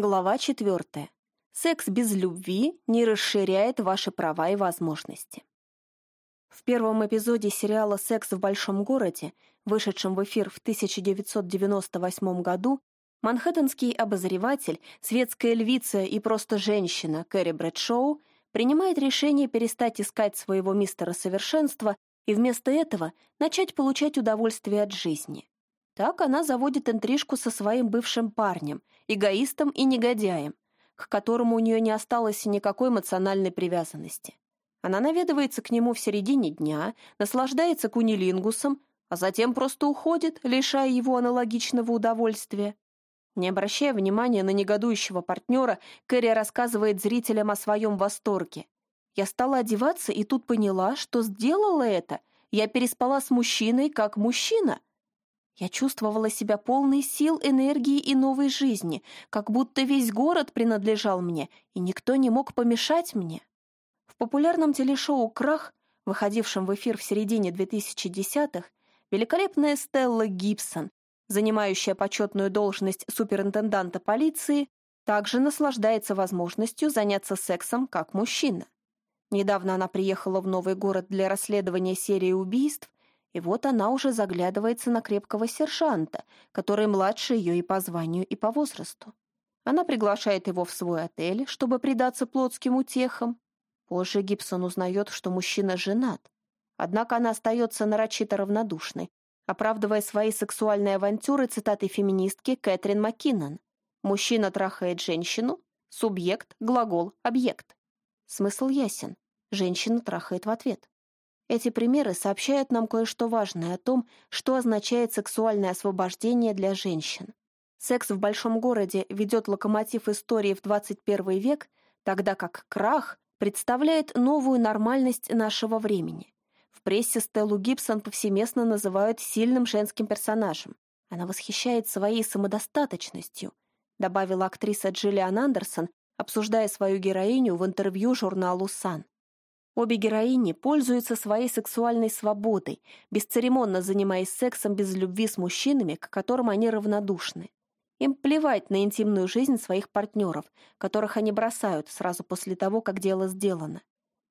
Глава 4. Секс без любви не расширяет ваши права и возможности. В первом эпизоде сериала «Секс в большом городе», вышедшем в эфир в 1998 году, манхэттенский обозреватель, светская львица и просто женщина Кэрри Брэдшоу принимает решение перестать искать своего мистера совершенства и вместо этого начать получать удовольствие от жизни. Так она заводит интрижку со своим бывшим парнем, эгоистом и негодяем, к которому у нее не осталось никакой эмоциональной привязанности. Она наведывается к нему в середине дня, наслаждается кунилингусом, а затем просто уходит, лишая его аналогичного удовольствия. Не обращая внимания на негодующего партнера, Кэрри рассказывает зрителям о своем восторге. «Я стала одеваться и тут поняла, что сделала это. Я переспала с мужчиной как мужчина. Я чувствовала себя полной сил, энергии и новой жизни, как будто весь город принадлежал мне, и никто не мог помешать мне. В популярном телешоу «Крах», выходившем в эфир в середине 2010-х, великолепная Стелла Гибсон, занимающая почетную должность суперинтенданта полиции, также наслаждается возможностью заняться сексом как мужчина. Недавно она приехала в новый город для расследования серии убийств, и вот она уже заглядывается на крепкого сержанта, который младше ее и по званию, и по возрасту. Она приглашает его в свой отель, чтобы предаться плотским утехам. Позже Гибсон узнает, что мужчина женат. Однако она остается нарочито равнодушной, оправдывая свои сексуальные авантюры цитатой феминистки Кэтрин Маккинон. «Мужчина трахает женщину, субъект, глагол, объект». Смысл ясен. Женщина трахает в ответ. Эти примеры сообщают нам кое-что важное о том, что означает сексуальное освобождение для женщин. Секс в большом городе ведет локомотив истории в 21 век, тогда как крах представляет новую нормальность нашего времени. В прессе Стеллу Гибсон повсеместно называют сильным женским персонажем. Она восхищает своей самодостаточностью, добавила актриса Джиллиан Андерсон, обсуждая свою героиню в интервью журналу «Сан». Обе героини пользуются своей сексуальной свободой, бесцеремонно занимаясь сексом без любви с мужчинами, к которым они равнодушны. Им плевать на интимную жизнь своих партнеров, которых они бросают сразу после того, как дело сделано.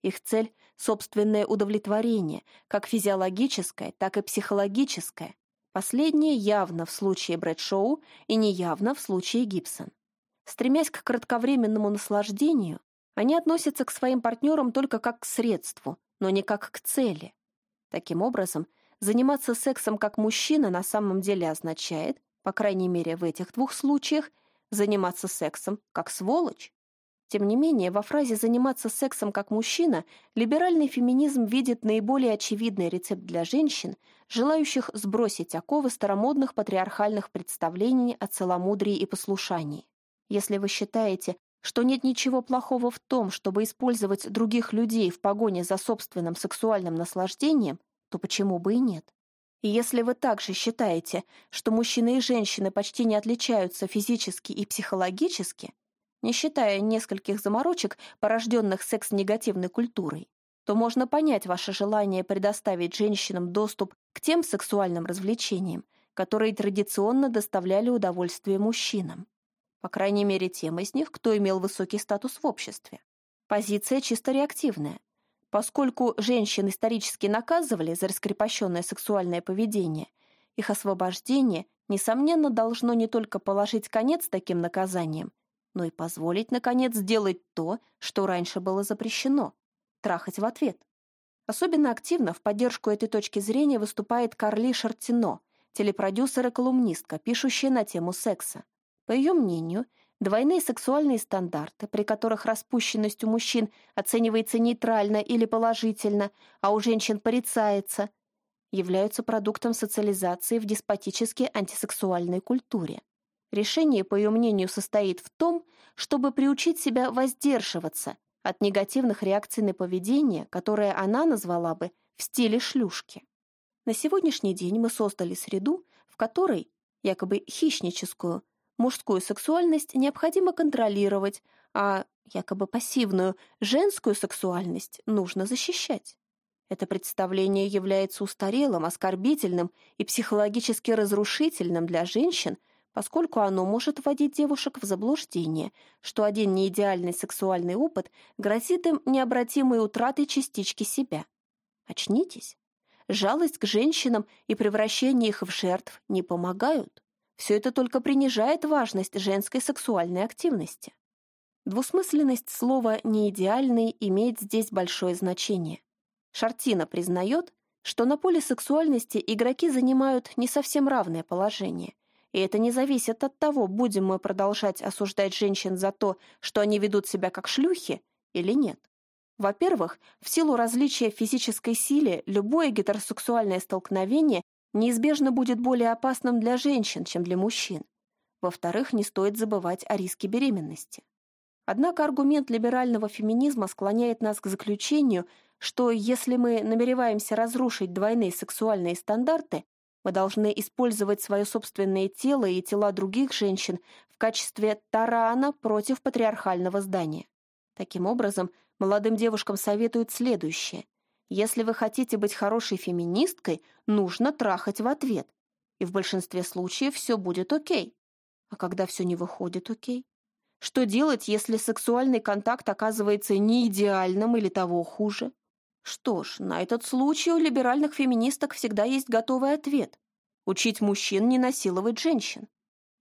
Их цель — собственное удовлетворение, как физиологическое, так и психологическое. Последнее явно в случае Брэдшоу и неявно в случае Гибсон. Стремясь к кратковременному наслаждению, они относятся к своим партнерам только как к средству, но не как к цели. Таким образом, заниматься сексом как мужчина на самом деле означает, по крайней мере в этих двух случаях, заниматься сексом как сволочь. Тем не менее, во фразе «заниматься сексом как мужчина» либеральный феминизм видит наиболее очевидный рецепт для женщин, желающих сбросить оковы старомодных патриархальных представлений о целомудрии и послушании. Если вы считаете, что нет ничего плохого в том, чтобы использовать других людей в погоне за собственным сексуальным наслаждением, то почему бы и нет? И если вы также считаете, что мужчины и женщины почти не отличаются физически и психологически, не считая нескольких заморочек, порожденных секс-негативной культурой, то можно понять ваше желание предоставить женщинам доступ к тем сексуальным развлечениям, которые традиционно доставляли удовольствие мужчинам по крайней мере тем из них, кто имел высокий статус в обществе. Позиция чисто реактивная. Поскольку женщин исторически наказывали за раскрепощенное сексуальное поведение, их освобождение, несомненно, должно не только положить конец таким наказаниям, но и позволить, наконец, сделать то, что раньше было запрещено — трахать в ответ. Особенно активно в поддержку этой точки зрения выступает Карли Шартино, телепродюсер и колумнистка, пишущая на тему секса. По ее мнению, двойные сексуальные стандарты, при которых распущенность у мужчин оценивается нейтрально или положительно, а у женщин порицается, являются продуктом социализации в деспотически антисексуальной культуре. Решение, по ее мнению, состоит в том, чтобы приучить себя воздерживаться от негативных реакций на поведение, которое она назвала бы в стиле шлюшки. На сегодняшний день мы создали среду, в которой, якобы хищническую, мужскую сексуальность необходимо контролировать, а якобы пассивную женскую сексуальность нужно защищать. Это представление является устарелым, оскорбительным и психологически разрушительным для женщин, поскольку оно может вводить девушек в заблуждение, что один неидеальный сексуальный опыт грозит им необратимой утратой частички себя. Очнитесь. Жалость к женщинам и превращение их в жертв не помогают. Все это только принижает важность женской сексуальной активности. Двусмысленность слова «неидеальный» имеет здесь большое значение. Шартина признает, что на поле сексуальности игроки занимают не совсем равное положение, и это не зависит от того, будем мы продолжать осуждать женщин за то, что они ведут себя как шлюхи, или нет. Во-первых, в силу различия физической силе, любое гетеросексуальное столкновение неизбежно будет более опасным для женщин, чем для мужчин. Во-вторых, не стоит забывать о риске беременности. Однако аргумент либерального феминизма склоняет нас к заключению, что если мы намереваемся разрушить двойные сексуальные стандарты, мы должны использовать свое собственное тело и тела других женщин в качестве тарана против патриархального здания. Таким образом, молодым девушкам советуют следующее. Если вы хотите быть хорошей феминисткой, нужно трахать в ответ. И в большинстве случаев все будет окей. А когда все не выходит окей? Что делать, если сексуальный контакт оказывается не идеальным или того хуже? Что ж, на этот случай у либеральных феминисток всегда есть готовый ответ. Учить мужчин не насиловать женщин.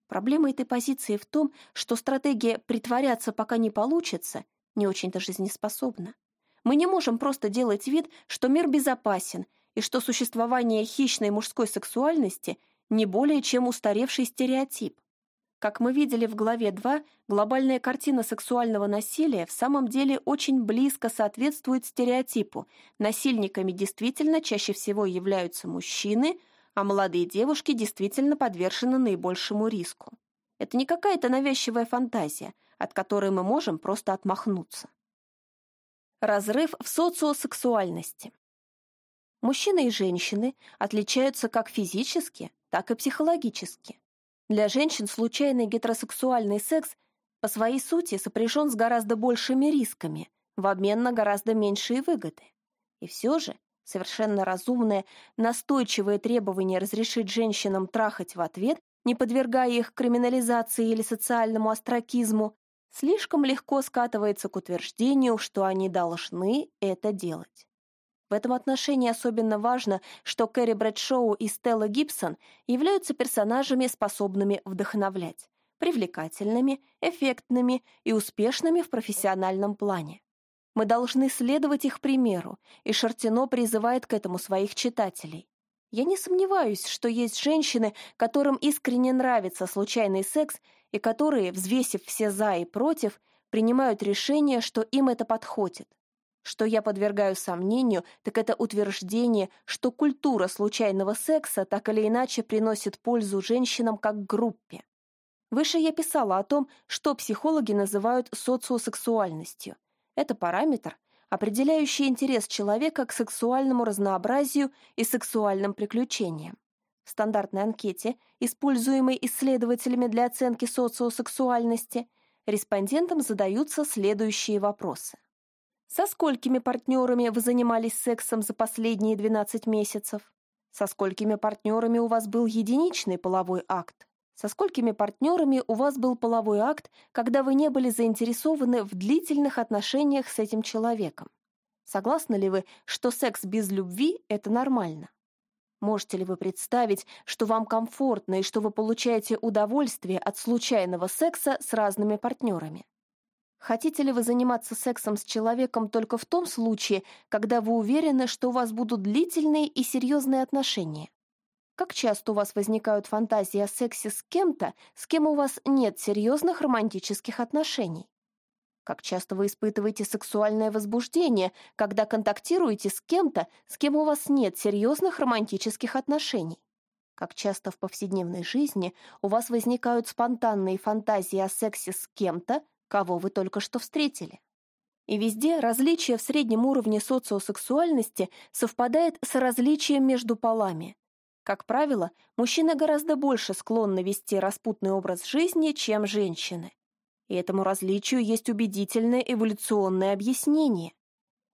Проблема этой позиции в том, что стратегия «притворяться, пока не получится» не очень-то жизнеспособна. Мы не можем просто делать вид, что мир безопасен и что существование хищной мужской сексуальности не более чем устаревший стереотип. Как мы видели в главе 2, глобальная картина сексуального насилия в самом деле очень близко соответствует стереотипу. Насильниками действительно чаще всего являются мужчины, а молодые девушки действительно подвержены наибольшему риску. Это не какая-то навязчивая фантазия, от которой мы можем просто отмахнуться. Разрыв в социосексуальности. Мужчины и женщины отличаются как физически, так и психологически. Для женщин случайный гетеросексуальный секс по своей сути сопряжен с гораздо большими рисками, в обмен на гораздо меньшие выгоды. И все же совершенно разумное, настойчивое требование разрешить женщинам трахать в ответ, не подвергая их криминализации или социальному остракизму, слишком легко скатывается к утверждению, что они должны это делать. В этом отношении особенно важно, что Кэрри Брэдшоу и Стелла Гибсон являются персонажами, способными вдохновлять, привлекательными, эффектными и успешными в профессиональном плане. Мы должны следовать их примеру, и Шартино призывает к этому своих читателей. Я не сомневаюсь, что есть женщины, которым искренне нравится случайный секс и которые, взвесив все «за» и «против», принимают решение, что им это подходит. Что я подвергаю сомнению, так это утверждение, что культура случайного секса так или иначе приносит пользу женщинам как группе. Выше я писала о том, что психологи называют социосексуальностью. Это параметр, определяющий интерес человека к сексуальному разнообразию и сексуальным приключениям. В стандартной анкете, используемой исследователями для оценки социосексуальности, респондентам задаются следующие вопросы. Со сколькими партнерами вы занимались сексом за последние 12 месяцев? Со сколькими партнерами у вас был единичный половой акт? Со сколькими партнерами у вас был половой акт, когда вы не были заинтересованы в длительных отношениях с этим человеком? Согласны ли вы, что секс без любви – это нормально? Можете ли вы представить, что вам комфортно и что вы получаете удовольствие от случайного секса с разными партнерами? Хотите ли вы заниматься сексом с человеком только в том случае, когда вы уверены, что у вас будут длительные и серьезные отношения? Как часто у вас возникают фантазии о сексе с кем-то, с кем у вас нет серьезных романтических отношений? Как часто вы испытываете сексуальное возбуждение, когда контактируете с кем-то, с кем у вас нет серьезных романтических отношений? Как часто в повседневной жизни у вас возникают спонтанные фантазии о сексе с кем-то, кого вы только что встретили? И везде различие в среднем уровне социосексуальности совпадает с различием между полами. Как правило, мужчины гораздо больше склонны вести распутный образ жизни, чем женщины. И этому различию есть убедительное эволюционное объяснение.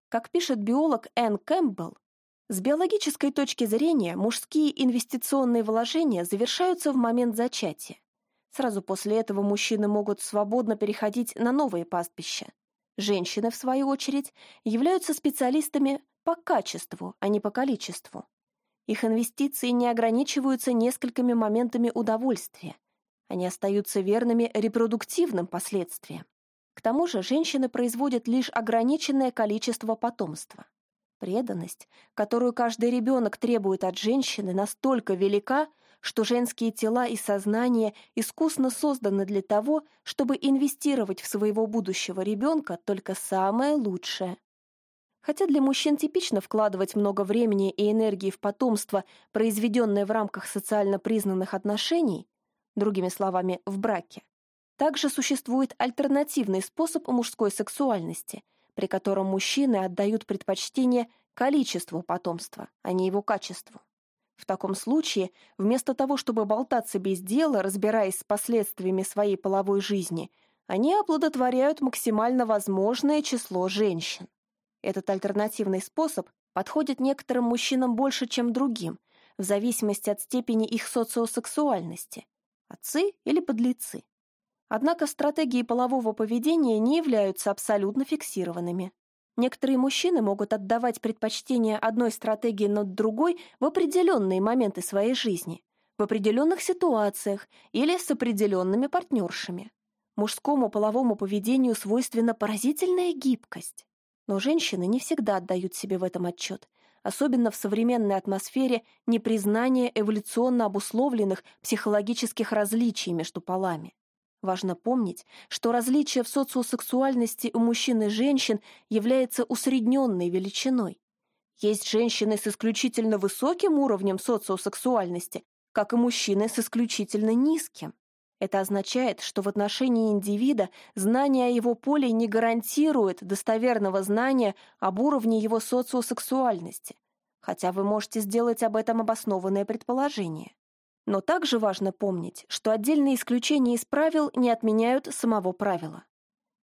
Как пишет биолог Энн Кэмпбелл, с биологической точки зрения мужские инвестиционные вложения завершаются в момент зачатия. Сразу после этого мужчины могут свободно переходить на новые пастбища. Женщины, в свою очередь, являются специалистами по качеству, а не по количеству. Их инвестиции не ограничиваются несколькими моментами удовольствия. Они остаются верными репродуктивным последствиям. К тому же женщины производят лишь ограниченное количество потомства. Преданность, которую каждый ребенок требует от женщины, настолько велика, что женские тела и сознание искусно созданы для того, чтобы инвестировать в своего будущего ребенка только самое лучшее. Хотя для мужчин типично вкладывать много времени и энергии в потомство, произведенное в рамках социально признанных отношений, другими словами, в браке, также существует альтернативный способ мужской сексуальности, при котором мужчины отдают предпочтение количеству потомства, а не его качеству. В таком случае, вместо того, чтобы болтаться без дела, разбираясь с последствиями своей половой жизни, они оплодотворяют максимально возможное число женщин. Этот альтернативный способ подходит некоторым мужчинам больше, чем другим, в зависимости от степени их социосексуальности – отцы или подлецы. Однако стратегии полового поведения не являются абсолютно фиксированными. Некоторые мужчины могут отдавать предпочтение одной стратегии над другой в определенные моменты своей жизни, в определенных ситуациях или с определенными партнершами. Мужскому половому поведению свойственна поразительная гибкость. Но женщины не всегда отдают себе в этом отчет, особенно в современной атмосфере непризнания эволюционно обусловленных психологических различий между полами. Важно помнить, что различие в социосексуальности у мужчин и женщин является усредненной величиной. Есть женщины с исключительно высоким уровнем социосексуальности, как и мужчины с исключительно низким. Это означает, что в отношении индивида знание о его поле не гарантирует достоверного знания об уровне его социосексуальности, хотя вы можете сделать об этом обоснованное предположение. Но также важно помнить, что отдельные исключения из правил не отменяют самого правила.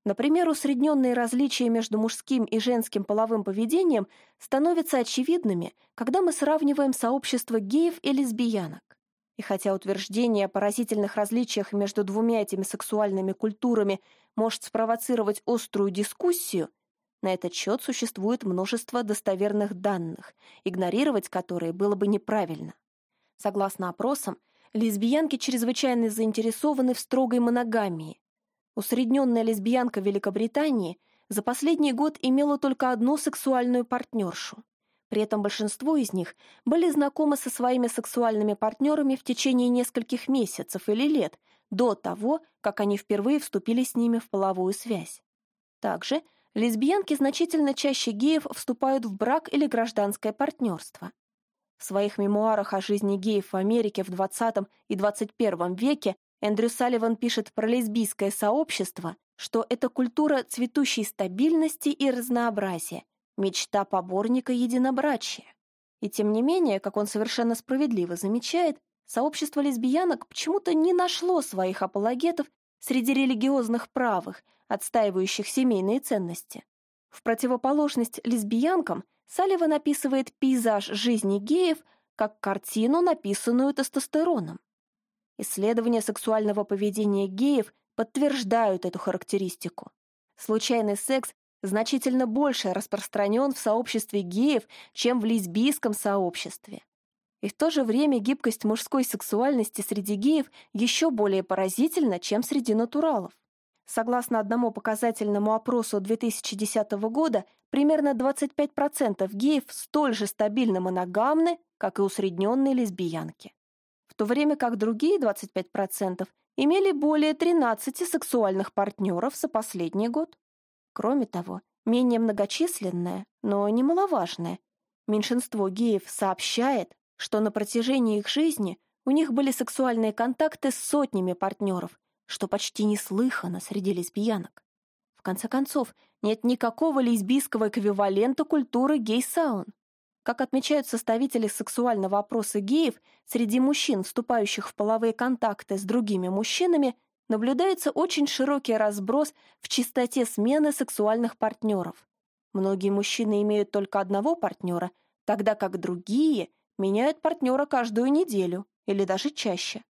Например, усредненные различия между мужским и женским половым поведением становятся очевидными, когда мы сравниваем сообщество геев и лесбиянок. И хотя утверждение о поразительных различиях между двумя этими сексуальными культурами может спровоцировать острую дискуссию, на этот счет существует множество достоверных данных, игнорировать которые было бы неправильно. Согласно опросам, лесбиянки чрезвычайно заинтересованы в строгой моногамии. Усредненная лесбиянка Великобритании за последний год имела только одну сексуальную партнершу. При этом большинство из них были знакомы со своими сексуальными партнерами в течение нескольких месяцев или лет до того, как они впервые вступили с ними в половую связь. Также лесбиянки значительно чаще геев вступают в брак или гражданское партнерство. В своих мемуарах о жизни геев в Америке в 20 и 21 веке Эндрю Салливан пишет про лесбийское сообщество, что это культура цветущей стабильности и разнообразия, Мечта поборника единобрачия. И тем не менее, как он совершенно справедливо замечает, сообщество лесбиянок почему-то не нашло своих апологетов среди религиозных правых, отстаивающих семейные ценности. В противоположность лесбиянкам Салливан описывает пейзаж жизни геев как картину, написанную тестостероном. Исследования сексуального поведения геев подтверждают эту характеристику. Случайный секс значительно больше распространен в сообществе геев, чем в лесбийском сообществе. И в то же время гибкость мужской сексуальности среди геев еще более поразительна, чем среди натуралов. Согласно одному показательному опросу 2010 года, примерно 25% геев столь же стабильно моногамны, как и усредненные лесбиянки. В то время как другие 25% имели более 13 сексуальных партнеров за последний год. Кроме того, менее многочисленное, но немаловажное, меньшинство геев сообщает, что на протяжении их жизни у них были сексуальные контакты с сотнями партнеров, что почти неслыхано среди лесбиянок. В конце концов, нет никакого лесбийского эквивалента культуры гей-саун. Как отмечают составители сексуального опроса геев, среди мужчин, вступающих в половые контакты с другими мужчинами, наблюдается очень широкий разброс в частоте смены сексуальных партнеров. Многие мужчины имеют только одного партнера, тогда как другие меняют партнера каждую неделю или даже чаще.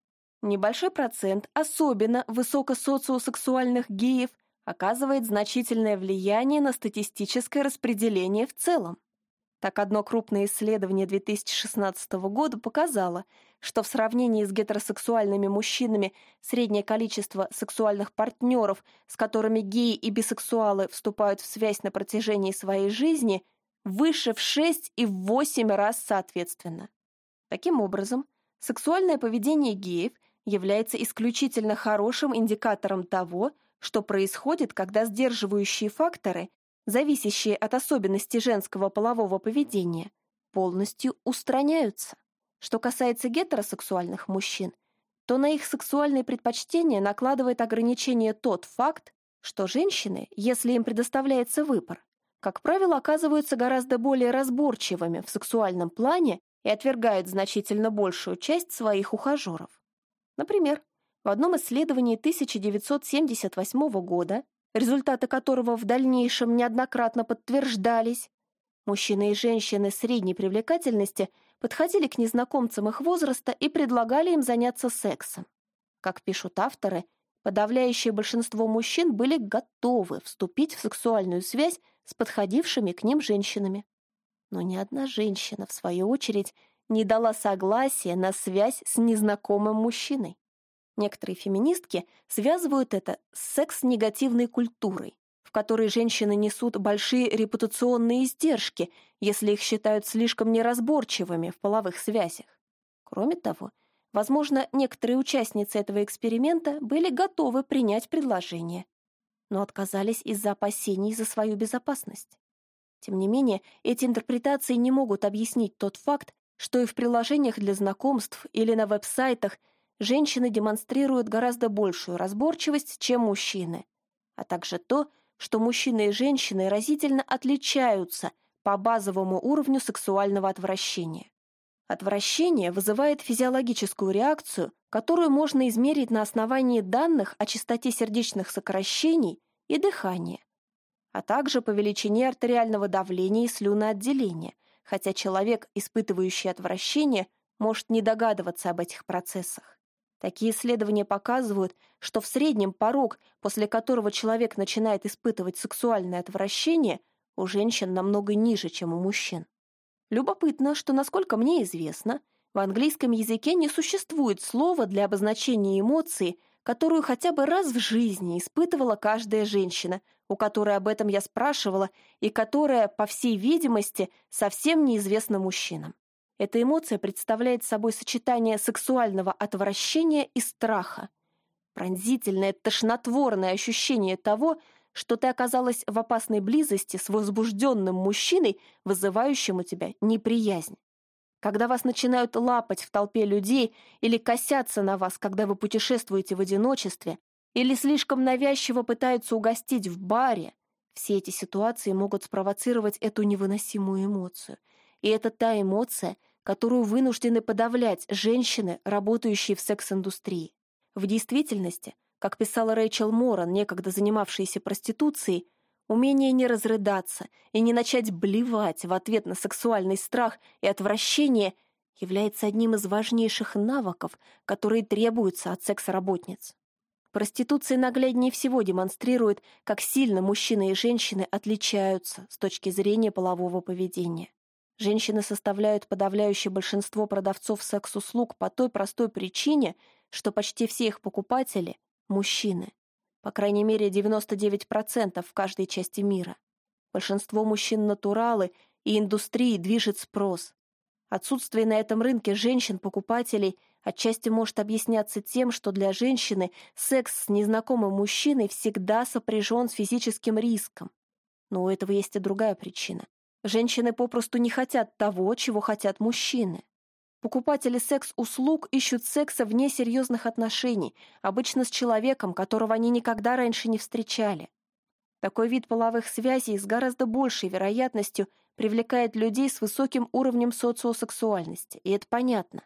небольшой процент особенно высокосоциосексуальных геев оказывает значительное влияние на статистическое распределение в целом. Так, одно крупное исследование 2016 года показало, что в сравнении с гетеросексуальными мужчинами среднее количество сексуальных партнеров, с которыми геи и бисексуалы вступают в связь на протяжении своей жизни, выше в 6 и в 8 раз соответственно. Таким образом, сексуальное поведение геев является исключительно хорошим индикатором того, что происходит, когда сдерживающие факторы зависящие от особенностей женского полового поведения, полностью устраняются. Что касается гетеросексуальных мужчин, то на их сексуальные предпочтения накладывает ограничение тот факт, что женщины, если им предоставляется выбор, как правило, оказываются гораздо более разборчивыми в сексуальном плане и отвергают значительно большую часть своих ухажеров. Например, в одном исследовании 1978 года результаты которого в дальнейшем неоднократно подтверждались. Мужчины и женщины средней привлекательности подходили к незнакомцам их возраста и предлагали им заняться сексом. Как пишут авторы, подавляющее большинство мужчин были готовы вступить в сексуальную связь с подходившими к ним женщинами. Но ни одна женщина, в свою очередь, не дала согласия на связь с незнакомым мужчиной. Некоторые феминистки связывают это с секс-негативной культурой, в которой женщины несут большие репутационные издержки, если их считают слишком неразборчивыми в половых связях. Кроме того, возможно, некоторые участницы этого эксперимента были готовы принять предложение, но отказались из-за опасений за свою безопасность. Тем не менее, эти интерпретации не могут объяснить тот факт, что и в приложениях для знакомств или на веб-сайтах – женщины демонстрируют гораздо большую разборчивость, чем мужчины, а также то, что мужчины и женщины разительно отличаются по базовому уровню сексуального отвращения. Отвращение вызывает физиологическую реакцию, которую можно измерить на основании данных о частоте сердечных сокращений и дыхания, а также по величине артериального давления и слюноотделения, хотя человек, испытывающий отвращение, может не догадываться об этих процессах. Такие исследования показывают, что в среднем порог, после которого человек начинает испытывать сексуальное отвращение, у женщин намного ниже, чем у мужчин. Любопытно, что, насколько мне известно, в английском языке не существует слова для обозначения эмоции, которую хотя бы раз в жизни испытывала каждая женщина, у которой об этом я спрашивала и которая, по всей видимости, совсем неизвестна мужчинам. Эта эмоция представляет собой сочетание сексуального отвращения и страха. Пронзительное, тошнотворное ощущение того, что ты оказалась в опасной близости с возбужденным мужчиной, вызывающим у тебя неприязнь. Когда вас начинают лапать в толпе людей или косятся на вас, когда вы путешествуете в одиночестве, или слишком навязчиво пытаются угостить в баре, все эти ситуации могут спровоцировать эту невыносимую эмоцию. И это та эмоция, которую вынуждены подавлять женщины, работающие в секс-индустрии. В действительности, как писала Рэйчел Моран, некогда занимавшаяся проституцией, умение не разрыдаться и не начать блевать в ответ на сексуальный страх и отвращение является одним из важнейших навыков, которые требуются от секс-работниц. Проституция нагляднее всего демонстрирует, как сильно мужчины и женщины отличаются с точки зрения полового поведения. Женщины составляют подавляющее большинство продавцов секс-услуг по той простой причине, что почти все их покупатели – мужчины. По крайней мере, 99% в каждой части мира. Большинство мужчин – натуралы, и индустрии движет спрос. Отсутствие на этом рынке женщин-покупателей отчасти может объясняться тем, что для женщины секс с незнакомым мужчиной всегда сопряжен с физическим риском. Но у этого есть и другая причина. Женщины попросту не хотят того, чего хотят мужчины. Покупатели секс-услуг ищут секса вне серьезных отношений, обычно с человеком, которого они никогда раньше не встречали. Такой вид половых связей с гораздо большей вероятностью привлекает людей с высоким уровнем социосексуальности, и это понятно.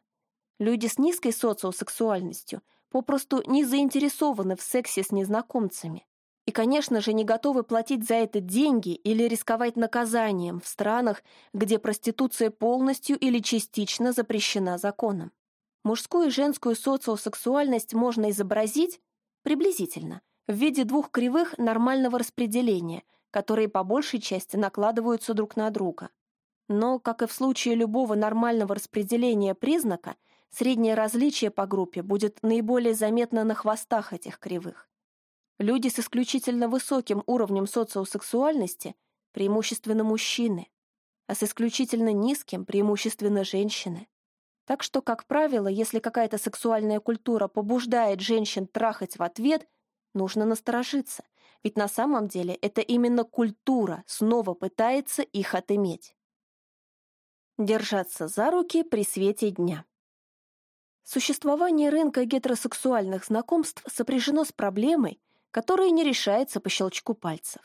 Люди с низкой социосексуальностью попросту не заинтересованы в сексе с незнакомцами. И, конечно же, не готовы платить за это деньги или рисковать наказанием в странах, где проституция полностью или частично запрещена законом. Мужскую и женскую социосексуальность можно изобразить приблизительно в виде двух кривых нормального распределения, которые по большей части накладываются друг на друга. Но, как и в случае любого нормального распределения признака, среднее различие по группе будет наиболее заметно на хвостах этих кривых. Люди с исключительно высоким уровнем социосексуальности преимущественно мужчины, а с исключительно низким преимущественно женщины. Так что, как правило, если какая-то сексуальная культура побуждает женщин трахать в ответ, нужно насторожиться, ведь на самом деле это именно культура снова пытается их отыметь. Держаться за руки при свете дня. Существование рынка гетеросексуальных знакомств сопряжено с проблемой, которая не решается по щелчку пальцев.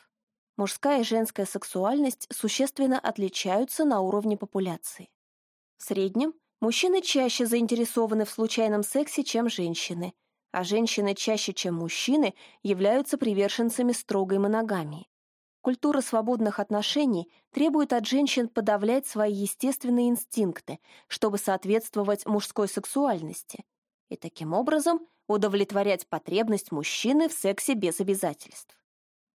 Мужская и женская сексуальность существенно отличаются на уровне популяции. В среднем мужчины чаще заинтересованы в случайном сексе, чем женщины, а женщины чаще, чем мужчины, являются приверженцами строгой моногамии. Культура свободных отношений требует от женщин подавлять свои естественные инстинкты, чтобы соответствовать мужской сексуальности, и таким образом удовлетворять потребность мужчины в сексе без обязательств.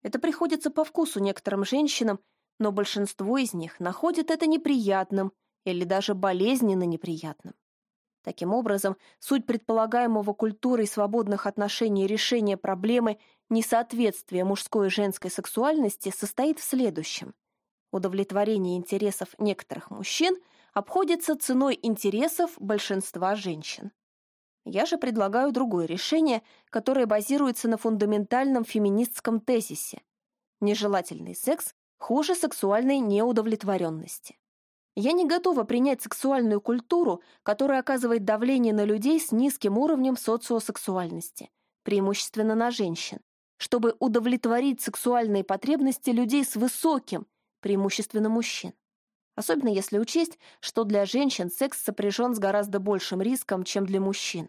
Это приходится по вкусу некоторым женщинам, но большинство из них находит это неприятным или даже болезненно неприятным. Таким образом, суть предполагаемого культурой свободных отношений решения проблемы несоответствия мужской и женской сексуальности состоит в следующем. Удовлетворение интересов некоторых мужчин обходится ценой интересов большинства женщин. Я же предлагаю другое решение, которое базируется на фундаментальном феминистском тезисе. Нежелательный секс хуже сексуальной неудовлетворенности. Я не готова принять сексуальную культуру, которая оказывает давление на людей с низким уровнем социосексуальности, преимущественно на женщин, чтобы удовлетворить сексуальные потребности людей с высоким, преимущественно мужчин. Особенно если учесть, что для женщин секс сопряжен с гораздо большим риском, чем для мужчин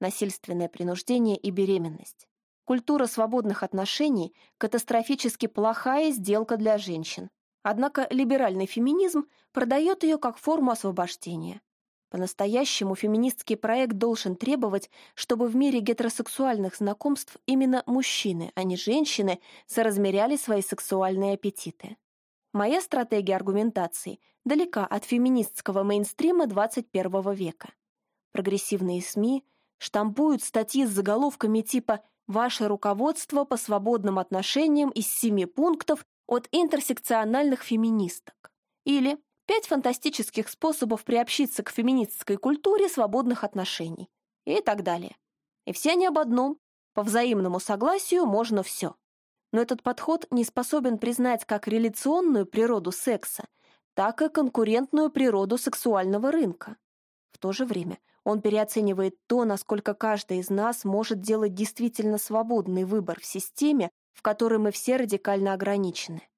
насильственное принуждение и беременность. Культура свободных отношений – катастрофически плохая сделка для женщин. Однако либеральный феминизм продает ее как форму освобождения. По-настоящему феминистский проект должен требовать, чтобы в мире гетеросексуальных знакомств именно мужчины, а не женщины, соразмеряли свои сексуальные аппетиты. Моя стратегия аргументации далека от феминистского мейнстрима 21 века. Прогрессивные СМИ – штампуют статьи с заголовками типа «Ваше руководство по свободным отношениям из семи пунктов от интерсекциональных феминисток» или «Пять фантастических способов приобщиться к феминистской культуре свободных отношений» и так далее. И все они об одном – по взаимному согласию можно все. Но этот подход не способен признать как реляционную природу секса, так и конкурентную природу сексуального рынка. В то же время он переоценивает то, насколько каждый из нас может делать действительно свободный выбор в системе, в которой мы все радикально ограничены.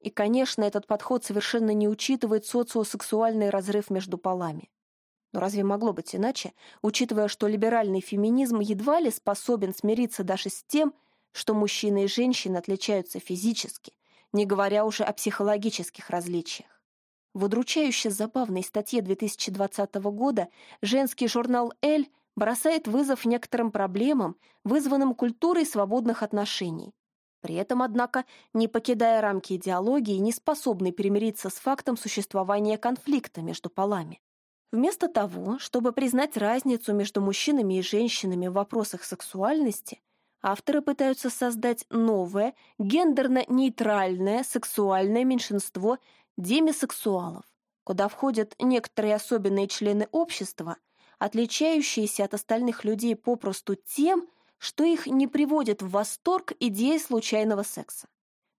И, конечно, этот подход совершенно не учитывает социосексуальный разрыв между полами. Но разве могло быть иначе, учитывая, что либеральный феминизм едва ли способен смириться даже с тем, что мужчины и женщины отличаются физически, не говоря уже о психологических различиях? В удручающе забавной статье 2020 года женский журнал «Эль» бросает вызов некоторым проблемам, вызванным культурой свободных отношений. При этом, однако, не покидая рамки идеологии, не способный примириться с фактом существования конфликта между полами. Вместо того, чтобы признать разницу между мужчинами и женщинами в вопросах сексуальности, авторы пытаются создать новое, гендерно-нейтральное сексуальное меньшинство демисексуалов, куда входят некоторые особенные члены общества, отличающиеся от остальных людей попросту тем, что их не приводит в восторг идея случайного секса.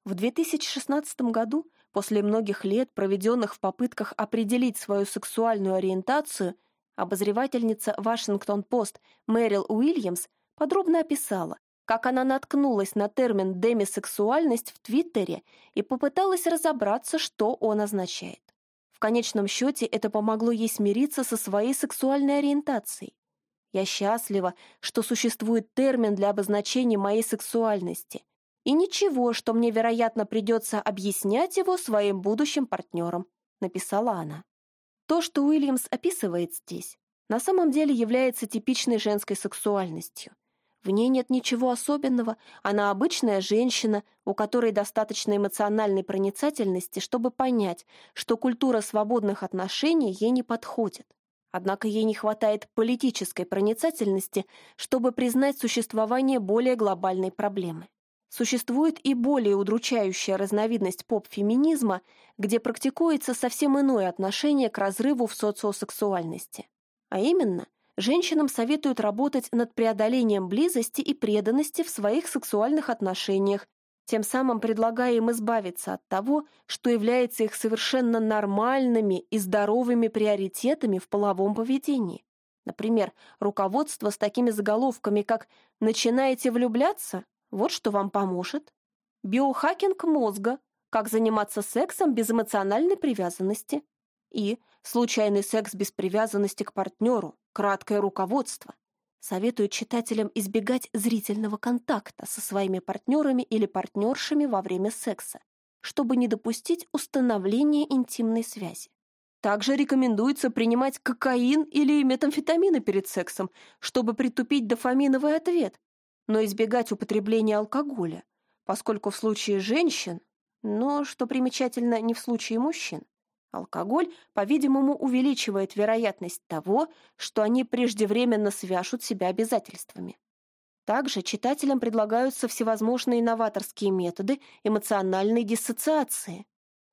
В 2016 году, после многих лет, проведенных в попытках определить свою сексуальную ориентацию, обозревательница Вашингтон-Пост Мэрил Уильямс подробно описала, как она наткнулась на термин «демисексуальность» в Твиттере и попыталась разобраться, что он означает. В конечном счете это помогло ей смириться со своей сексуальной ориентацией. Я счастлива, что существует термин для обозначения моей сексуальности. И ничего, что мне, вероятно, придется объяснять его своим будущим партнерам, написала она. То, что Уильямс описывает здесь, на самом деле является типичной женской сексуальностью. В ней нет ничего особенного, она обычная женщина, у которой достаточно эмоциональной проницательности, чтобы понять, что культура свободных отношений ей не подходит. Однако ей не хватает политической проницательности, чтобы признать существование более глобальной проблемы. Существует и более удручающая разновидность поп-феминизма, где практикуется совсем иное отношение к разрыву в социосексуальности. А именно – женщинам советуют работать над преодолением близости и преданности в своих сексуальных отношениях, тем самым предлагая им избавиться от того, что является их совершенно нормальными и здоровыми приоритетами в половом поведении. Например, руководство с такими заголовками, как «Начинаете влюбляться? Вот что вам поможет». «Биохакинг мозга. Как заниматься сексом без эмоциональной привязанности». И «Случайный секс без привязанности к партнеру. Краткое руководство. Советует читателям избегать зрительного контакта со своими партнерами или партнершами во время секса, чтобы не допустить установления интимной связи. Также рекомендуется принимать кокаин или метамфетамины перед сексом, чтобы притупить дофаминовый ответ, но избегать употребления алкоголя, поскольку в случае женщин, но, что примечательно, не в случае мужчин, Алкоголь, по-видимому, увеличивает вероятность того, что они преждевременно свяжут себя обязательствами. Также читателям предлагаются всевозможные новаторские методы эмоциональной диссоциации.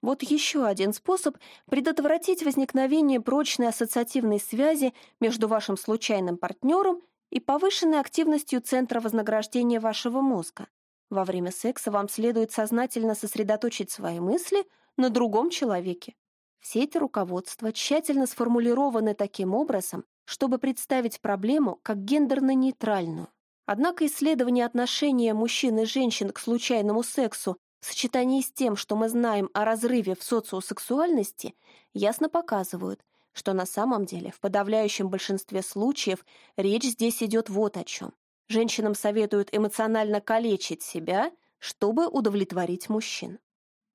Вот еще один способ предотвратить возникновение прочной ассоциативной связи между вашим случайным партнером и повышенной активностью центра вознаграждения вашего мозга. Во время секса вам следует сознательно сосредоточить свои мысли на другом человеке. Все эти руководства тщательно сформулированы таким образом, чтобы представить проблему как гендерно-нейтральную. Однако исследования отношения мужчин и женщин к случайному сексу в сочетании с тем, что мы знаем о разрыве в социосексуальности, ясно показывают, что на самом деле в подавляющем большинстве случаев речь здесь идет вот о чем. Женщинам советуют эмоционально калечить себя, чтобы удовлетворить мужчин.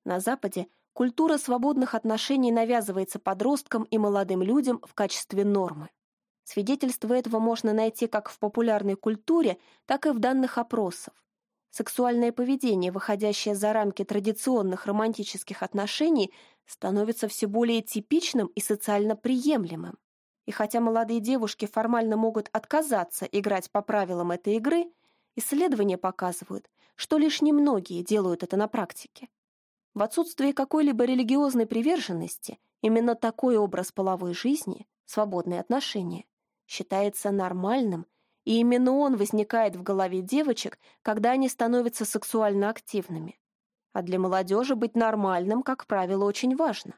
На Западе Культура свободных отношений навязывается подросткам и молодым людям в качестве нормы. Свидетельство этого можно найти как в популярной культуре, так и в данных опросов. Сексуальное поведение, выходящее за рамки традиционных романтических отношений, становится все более типичным и социально приемлемым. И хотя молодые девушки формально могут отказаться играть по правилам этой игры, исследования показывают, что лишь немногие делают это на практике. В отсутствие какой-либо религиозной приверженности именно такой образ половой жизни, свободные отношения, считается нормальным, и именно он возникает в голове девочек, когда они становятся сексуально активными. А для молодежи быть нормальным, как правило, очень важно.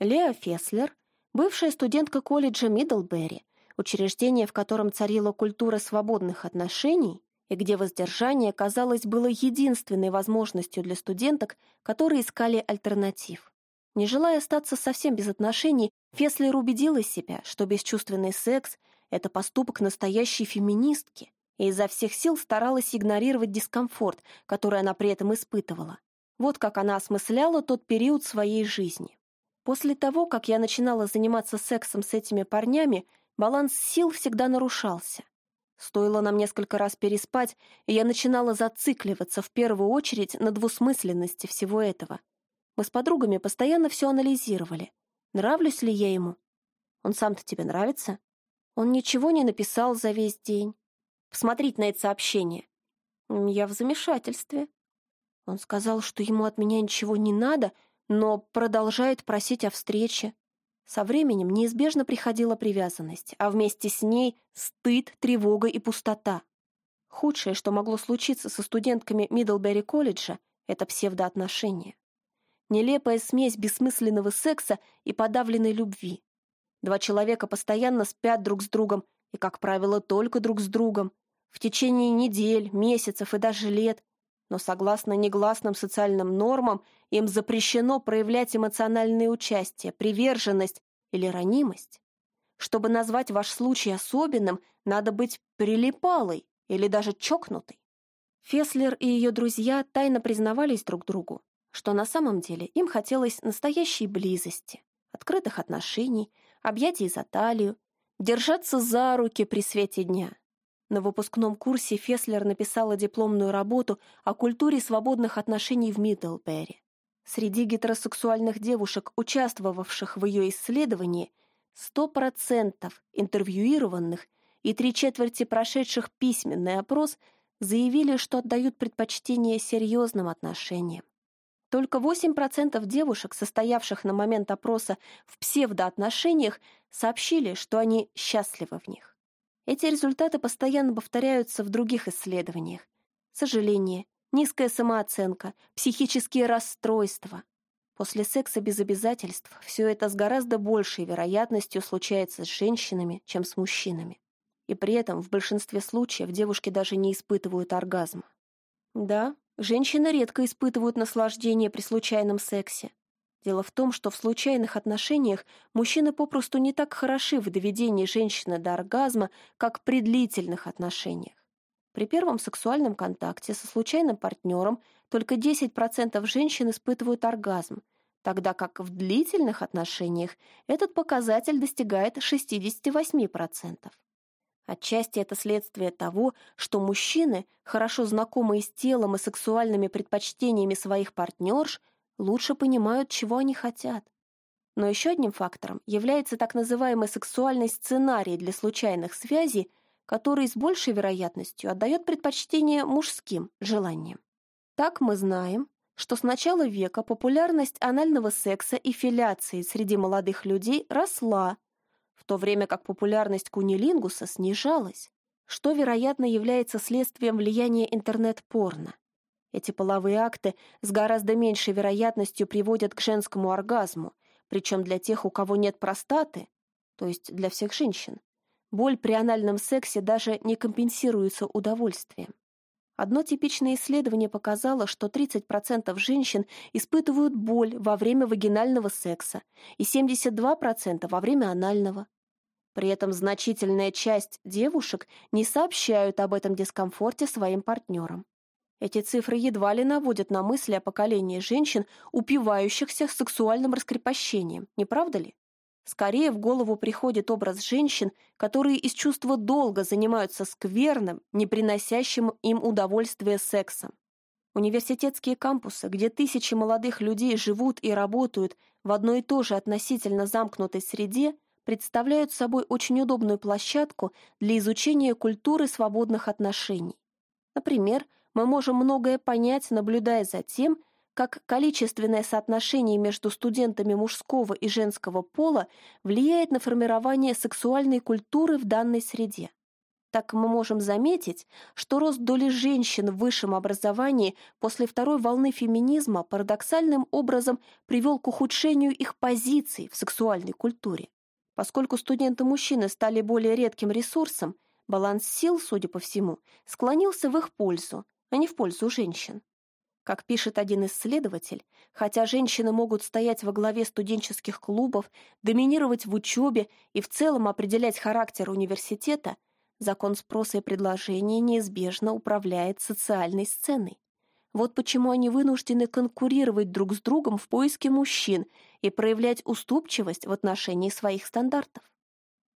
Леа Феслер, бывшая студентка колледжа Миддлбери, учреждение, в котором царила культура свободных отношений, и где воздержание, казалось, было единственной возможностью для студенток, которые искали альтернатив. Не желая остаться совсем без отношений, Феслер убедила себя, что бесчувственный секс — это поступок настоящей феминистки, и изо всех сил старалась игнорировать дискомфорт, который она при этом испытывала. Вот как она осмысляла тот период своей жизни. После того, как я начинала заниматься сексом с этими парнями, баланс сил всегда нарушался. Стоило нам несколько раз переспать, и я начинала зацикливаться в первую очередь на двусмысленности всего этого. Мы с подругами постоянно все анализировали. Нравлюсь ли я ему? Он сам-то тебе нравится? Он ничего не написал за весь день. Посмотреть на это сообщение. Я в замешательстве. Он сказал, что ему от меня ничего не надо, но продолжает просить о встрече. Со временем неизбежно приходила привязанность, а вместе с ней стыд, тревога и пустота. Худшее, что могло случиться со студентками Миддлбери колледжа, это псевдоотношения. Нелепая смесь бессмысленного секса и подавленной любви. Два человека постоянно спят друг с другом и, как правило, только друг с другом, в течение недель, месяцев и даже лет, но согласно негласным социальным нормам им запрещено проявлять эмоциональное участие, приверженность или ранимость. Чтобы назвать ваш случай особенным, надо быть прилипалой или даже чокнутой. Феслер и ее друзья тайно признавались друг другу, что на самом деле им хотелось настоящей близости, открытых отношений, объятий за талию, держаться за руки при свете дня. На выпускном курсе Феслер написала дипломную работу о культуре свободных отношений в Миддлбери. Среди гетеросексуальных девушек, участвовавших в ее исследовании, 100% интервьюированных и три четверти прошедших письменный опрос заявили, что отдают предпочтение серьезным отношениям. Только 8% девушек, состоявших на момент опроса в псевдоотношениях, сообщили, что они счастливы в них. Эти результаты постоянно повторяются в других исследованиях. Сожаление, низкая самооценка, психические расстройства. После секса без обязательств все это с гораздо большей вероятностью случается с женщинами, чем с мужчинами. И при этом в большинстве случаев девушки даже не испытывают оргазма. Да, женщины редко испытывают наслаждение при случайном сексе. Дело в том, что в случайных отношениях мужчины попросту не так хороши в доведении женщины до оргазма, как при длительных отношениях. При первом сексуальном контакте со случайным партнером только 10% женщин испытывают оргазм, тогда как в длительных отношениях этот показатель достигает 68%. Отчасти это следствие того, что мужчины, хорошо знакомые с телом и сексуальными предпочтениями своих партнерш, лучше понимают, чего они хотят. Но еще одним фактором является так называемый сексуальный сценарий для случайных связей, который с большей вероятностью отдает предпочтение мужским желаниям. Так мы знаем, что с начала века популярность анального секса и филяции среди молодых людей росла, в то время как популярность кунилингуса снижалась, что, вероятно, является следствием влияния интернет-порно. Эти половые акты с гораздо меньшей вероятностью приводят к женскому оргазму, причем для тех, у кого нет простаты, то есть для всех женщин. Боль при анальном сексе даже не компенсируется удовольствием. Одно типичное исследование показало, что 30% женщин испытывают боль во время вагинального секса и 72% во время анального. При этом значительная часть девушек не сообщают об этом дискомфорте своим партнерам. Эти цифры едва ли наводят на мысли о поколении женщин, упивающихся сексуальным раскрепощением, не правда ли? Скорее в голову приходит образ женщин, которые из чувства долга занимаются скверным, не приносящим им удовольствия сексом. Университетские кампусы, где тысячи молодых людей живут и работают в одной и той же относительно замкнутой среде, представляют собой очень удобную площадку для изучения культуры свободных отношений. Например, мы можем многое понять, наблюдая за тем, как количественное соотношение между студентами мужского и женского пола влияет на формирование сексуальной культуры в данной среде. Так мы можем заметить, что рост доли женщин в высшем образовании после второй волны феминизма парадоксальным образом привел к ухудшению их позиций в сексуальной культуре. Поскольку студенты-мужчины стали более редким ресурсом, баланс сил, судя по всему, склонился в их пользу, а не в пользу женщин. Как пишет один исследователь, хотя женщины могут стоять во главе студенческих клубов, доминировать в учебе и в целом определять характер университета, закон спроса и предложения неизбежно управляет социальной сценой. Вот почему они вынуждены конкурировать друг с другом в поиске мужчин и проявлять уступчивость в отношении своих стандартов.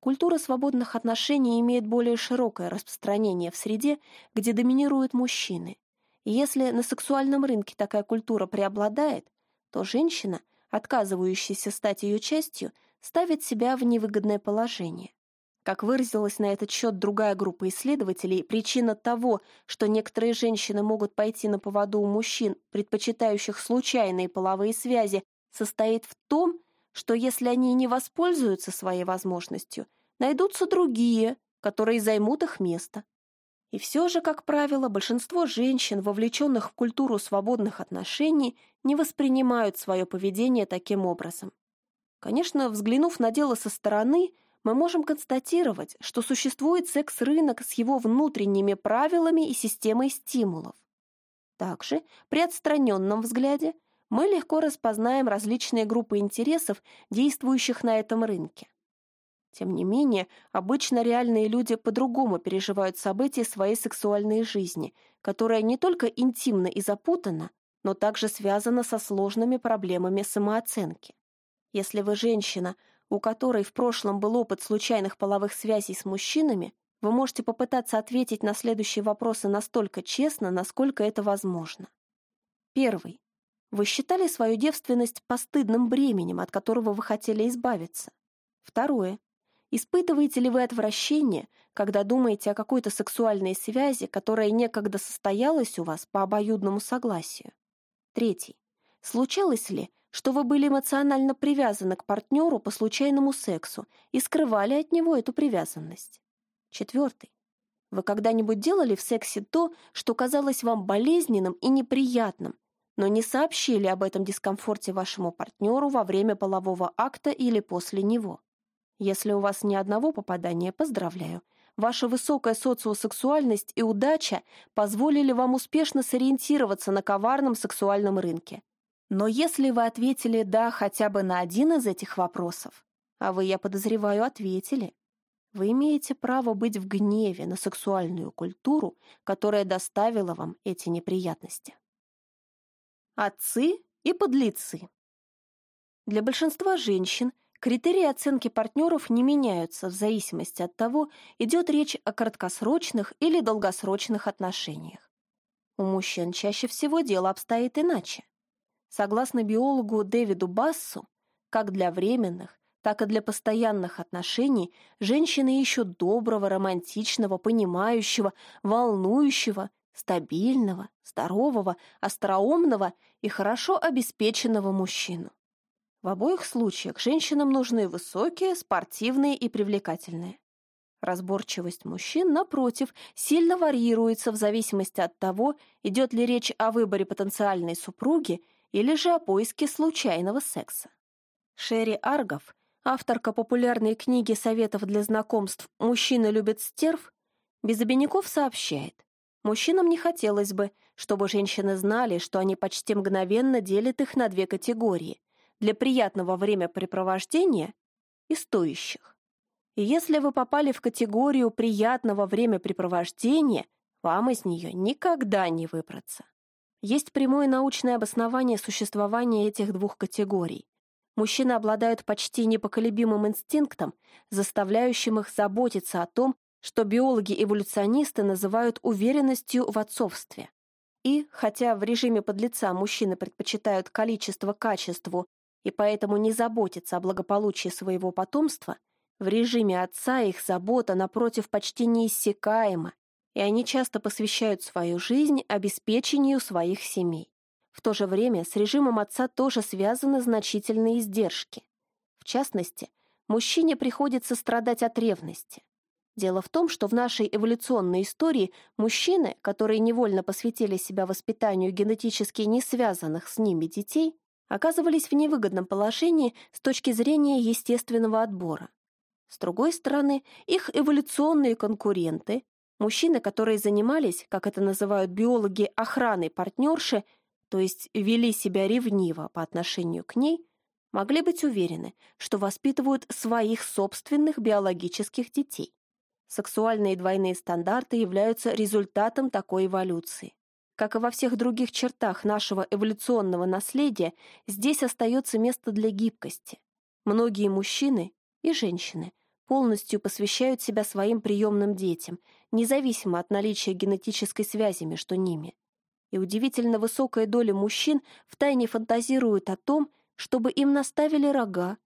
Культура свободных отношений имеет более широкое распространение в среде, где доминируют мужчины. И если на сексуальном рынке такая культура преобладает, то женщина, отказывающаяся стать ее частью, ставит себя в невыгодное положение. Как выразилась на этот счет другая группа исследователей, причина того, что некоторые женщины могут пойти на поводу у мужчин, предпочитающих случайные половые связи, состоит в том, что если они не воспользуются своей возможностью, найдутся другие, которые займут их место. И все же, как правило, большинство женщин, вовлеченных в культуру свободных отношений, не воспринимают свое поведение таким образом. Конечно, взглянув на дело со стороны, мы можем констатировать, что существует секс-рынок с его внутренними правилами и системой стимулов. Также, при отстраненном взгляде, мы легко распознаем различные группы интересов, действующих на этом рынке. Тем не менее, обычно реальные люди по-другому переживают события своей сексуальной жизни, которая не только интимна и запутана, но также связана со сложными проблемами самооценки. Если вы женщина, у которой в прошлом был опыт случайных половых связей с мужчинами, вы можете попытаться ответить на следующие вопросы настолько честно, насколько это возможно. Первый. Вы считали свою девственность постыдным бременем, от которого вы хотели избавиться? Второе. Испытываете ли вы отвращение, когда думаете о какой-то сексуальной связи, которая некогда состоялась у вас по обоюдному согласию? Третий. Случалось ли, что вы были эмоционально привязаны к партнеру по случайному сексу и скрывали от него эту привязанность? Четвертый. Вы когда-нибудь делали в сексе то, что казалось вам болезненным и неприятным, но не сообщили об этом дискомфорте вашему партнеру во время полового акта или после него? Если у вас ни одного попадания, поздравляю. Ваша высокая социосексуальность и удача позволили вам успешно сориентироваться на коварном сексуальном рынке. Но если вы ответили «да» хотя бы на один из этих вопросов, а вы, я подозреваю, ответили, вы имеете право быть в гневе на сексуальную культуру, которая доставила вам эти неприятности. Отцы и подлецы. Для большинства женщин критерии оценки партнеров не меняются в зависимости от того, идет речь о краткосрочных или долгосрочных отношениях. У мужчин чаще всего дело обстоит иначе. Согласно биологу Дэвиду Бассу, как для временных, так и для постоянных отношений женщины ищут доброго, романтичного, понимающего, волнующего, стабильного, здорового, остроумного и хорошо обеспеченного мужчину. В обоих случаях женщинам нужны высокие, спортивные и привлекательные. Разборчивость мужчин, напротив, сильно варьируется в зависимости от того, идет ли речь о выборе потенциальной супруги или же о поиске случайного секса. Шерри Аргов, авторка популярной книги советов для знакомств «Мужчины любят стерв», без обиняков сообщает, мужчинам не хотелось бы, чтобы женщины знали, что они почти мгновенно делят их на две категории – для приятного времяпрепровождения и стоящих. И если вы попали в категорию приятного времяпрепровождения, вам из нее никогда не выбраться. Есть прямое научное обоснование существования этих двух категорий. Мужчины обладают почти непоколебимым инстинктом, заставляющим их заботиться о том, что биологи-эволюционисты называют уверенностью в отцовстве. И, хотя в режиме подлеца мужчины предпочитают количество качеству и поэтому не заботятся о благополучии своего потомства, в режиме отца их забота, напротив, почти неиссякаема и они часто посвящают свою жизнь обеспечению своих семей. В то же время с режимом отца тоже связаны значительные издержки. В частности, мужчине приходится страдать от ревности. Дело в том, что в нашей эволюционной истории мужчины, которые невольно посвятили себя воспитанию генетически не связанных с ними детей, оказывались в невыгодном положении с точки зрения естественного отбора. С другой стороны, их эволюционные конкуренты, Мужчины, которые занимались, как это называют биологи, охраной партнерши, то есть вели себя ревниво по отношению к ней, могли быть уверены, что воспитывают своих собственных биологических детей. Сексуальные двойные стандарты являются результатом такой эволюции. Как и во всех других чертах нашего эволюционного наследия, здесь остается место для гибкости. Многие мужчины и женщины полностью посвящают себя своим приемным детям, независимо от наличия генетической связи между ними. И удивительно высокая доля мужчин втайне фантазирует о том, чтобы им наставили рога,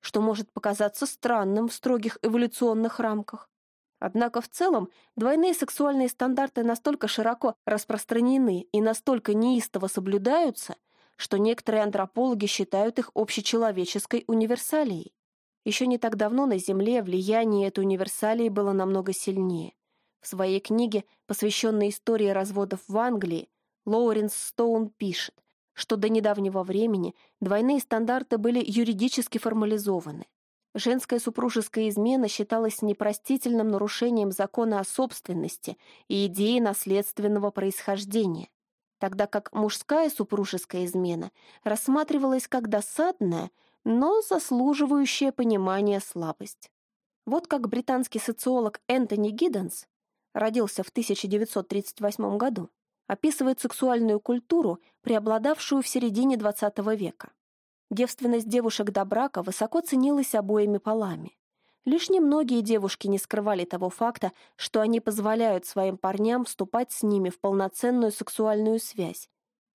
что может показаться странным в строгих эволюционных рамках. Однако в целом двойные сексуальные стандарты настолько широко распространены и настолько неистово соблюдаются, что некоторые антропологи считают их общечеловеческой универсалией. Еще не так давно на Земле влияние этой универсалии было намного сильнее. В своей книге, посвященной истории разводов в Англии, Лоуренс Стоун пишет, что до недавнего времени двойные стандарты были юридически формализованы. Женская супружеская измена считалась непростительным нарушением закона о собственности и идеи наследственного происхождения, тогда как мужская супружеская измена рассматривалась как досадная, но заслуживающая понимания слабость. Вот как британский социолог Энтони Гидденс родился в 1938 году, описывает сексуальную культуру, преобладавшую в середине XX века. Девственность девушек до брака высоко ценилась обоими полами. Лишь немногие девушки не скрывали того факта, что они позволяют своим парням вступать с ними в полноценную сексуальную связь.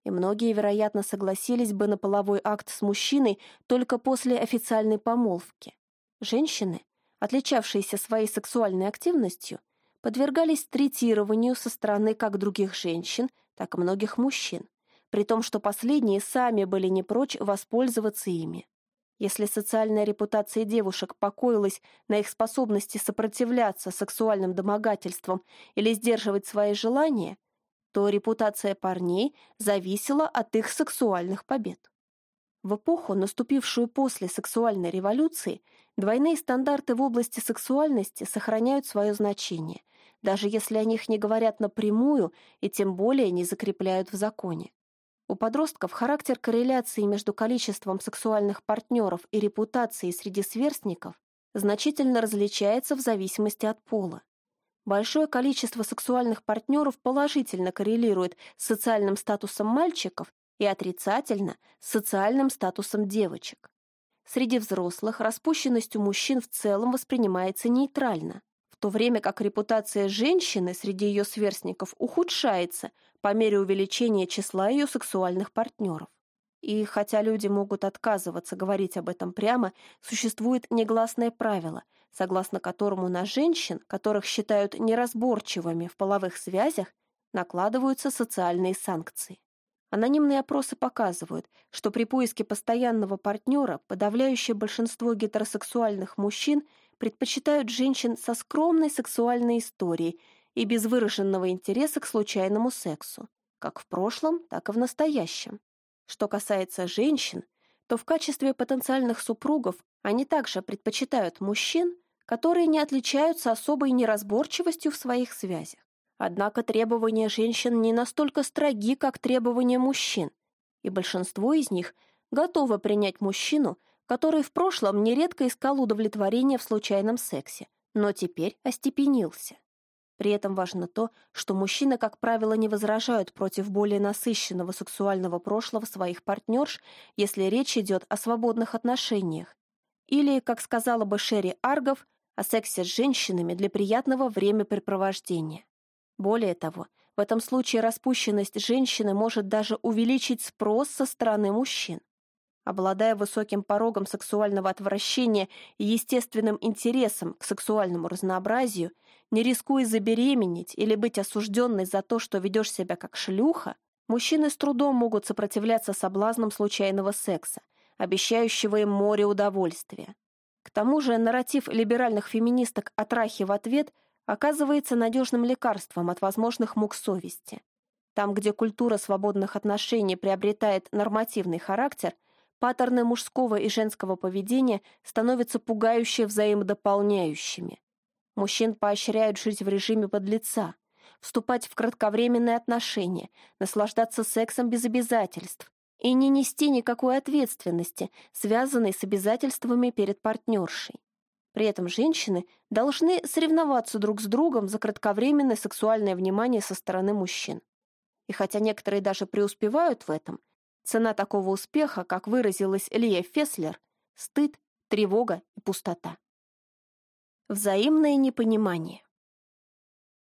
И многие, вероятно, согласились бы на половой акт с мужчиной только после официальной помолвки. Женщины, отличавшиеся своей сексуальной активностью, подвергались третированию со стороны как других женщин, так и многих мужчин, при том, что последние сами были не прочь воспользоваться ими. Если социальная репутация девушек покоилась на их способности сопротивляться сексуальным домогательствам или сдерживать свои желания, то репутация парней зависела от их сексуальных побед. В эпоху, наступившую после сексуальной революции, двойные стандарты в области сексуальности сохраняют свое значение, даже если о них не говорят напрямую и тем более не закрепляют в законе. У подростков характер корреляции между количеством сексуальных партнеров и репутацией среди сверстников значительно различается в зависимости от пола. Большое количество сексуальных партнеров положительно коррелирует с социальным статусом мальчиков и отрицательно с социальным статусом девочек. Среди взрослых распущенность у мужчин в целом воспринимается нейтрально, в то время как репутация женщины среди ее сверстников ухудшается по мере увеличения числа ее сексуальных партнеров. И хотя люди могут отказываться говорить об этом прямо, существует негласное правило, согласно которому на женщин, которых считают неразборчивыми в половых связях, накладываются социальные санкции. Анонимные опросы показывают, что при поиске постоянного партнера подавляющее большинство гетеросексуальных мужчин предпочитают женщин со скромной сексуальной историей и без выраженного интереса к случайному сексу, как в прошлом, так и в настоящем. Что касается женщин, то в качестве потенциальных супругов они также предпочитают мужчин, которые не отличаются особой неразборчивостью в своих связях. Однако требования женщин не настолько строги, как требования мужчин, и большинство из них готовы принять мужчину, который в прошлом нередко искал удовлетворения в случайном сексе, но теперь остепенился. При этом важно то, что мужчины, как правило, не возражают против более насыщенного сексуального прошлого своих партнерш, если речь идет о свободных отношениях. Или, как сказала бы Шерри Аргов, о сексе с женщинами для приятного времяпрепровождения. Более того, в этом случае распущенность женщины может даже увеличить спрос со стороны мужчин. Обладая высоким порогом сексуального отвращения и естественным интересом к сексуальному разнообразию, не рискуя забеременеть или быть осужденной за то, что ведешь себя как шлюха, мужчины с трудом могут сопротивляться соблазнам случайного секса, обещающего им море удовольствия. К тому же нарратив либеральных феминисток о трахе в ответ оказывается надежным лекарством от возможных мук совести. Там, где культура свободных отношений приобретает нормативный характер – паттерны мужского и женского поведения становятся пугающе взаимодополняющими. Мужчин поощряют жить в режиме подлеца, вступать в кратковременные отношения, наслаждаться сексом без обязательств и не нести никакой ответственности, связанной с обязательствами перед партнершей. При этом женщины должны соревноваться друг с другом за кратковременное сексуальное внимание со стороны мужчин. И хотя некоторые даже преуспевают в этом, Цена такого успеха, как выразилась Лия Феслер, стыд, тревога и пустота. Взаимное непонимание.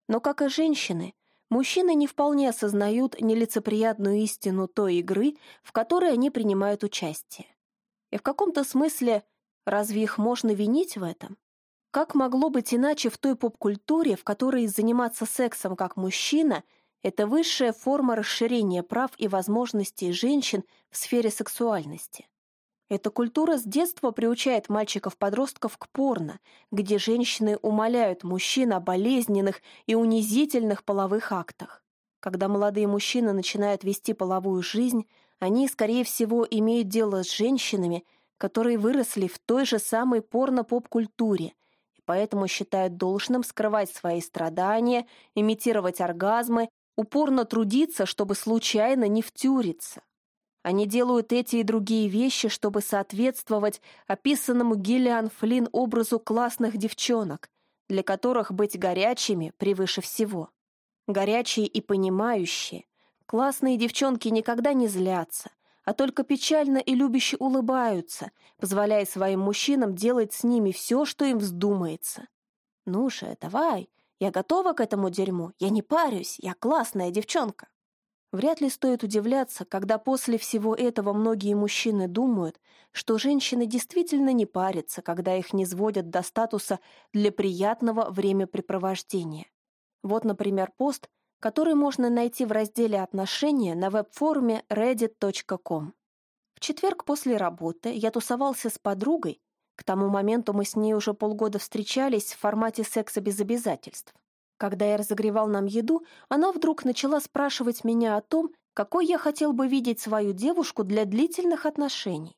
Но, как и женщины, мужчины не вполне осознают нелицеприятную истину той игры, в которой они принимают участие. И в каком-то смысле разве их можно винить в этом? Как могло быть иначе в той поп-культуре, в которой заниматься сексом как мужчина – это высшая форма расширения прав и возможностей женщин в сфере сексуальности. Эта культура с детства приучает мальчиков-подростков к порно, где женщины умоляют мужчин о болезненных и унизительных половых актах. Когда молодые мужчины начинают вести половую жизнь, они, скорее всего, имеют дело с женщинами, которые выросли в той же самой порно-поп-культуре и поэтому считают должным скрывать свои страдания, имитировать оргазмы упорно трудиться, чтобы случайно не втюриться. Они делают эти и другие вещи, чтобы соответствовать описанному Гиллиан Флинн образу классных девчонок, для которых быть горячими превыше всего. Горячие и понимающие. Классные девчонки никогда не злятся. а только печально и любяще улыбаются, позволяя своим мужчинам делать с ними все, что им вздумается. Ну же, давай, я готова к этому дерьму, я не парюсь, я классная девчонка. Вряд ли стоит удивляться, когда после всего этого многие мужчины думают, что женщины действительно не парятся, когда их не сводят до статуса для приятного времяпрепровождения. Вот, например, пост, который можно найти в разделе «Отношения» на веб-форуме reddit.com. В четверг после работы я тусовался с подругой, к тому моменту мы с ней уже полгода встречались в формате секса без обязательств. Когда я разогревал нам еду, она вдруг начала спрашивать меня о том, какой я хотел бы видеть свою девушку для длительных отношений.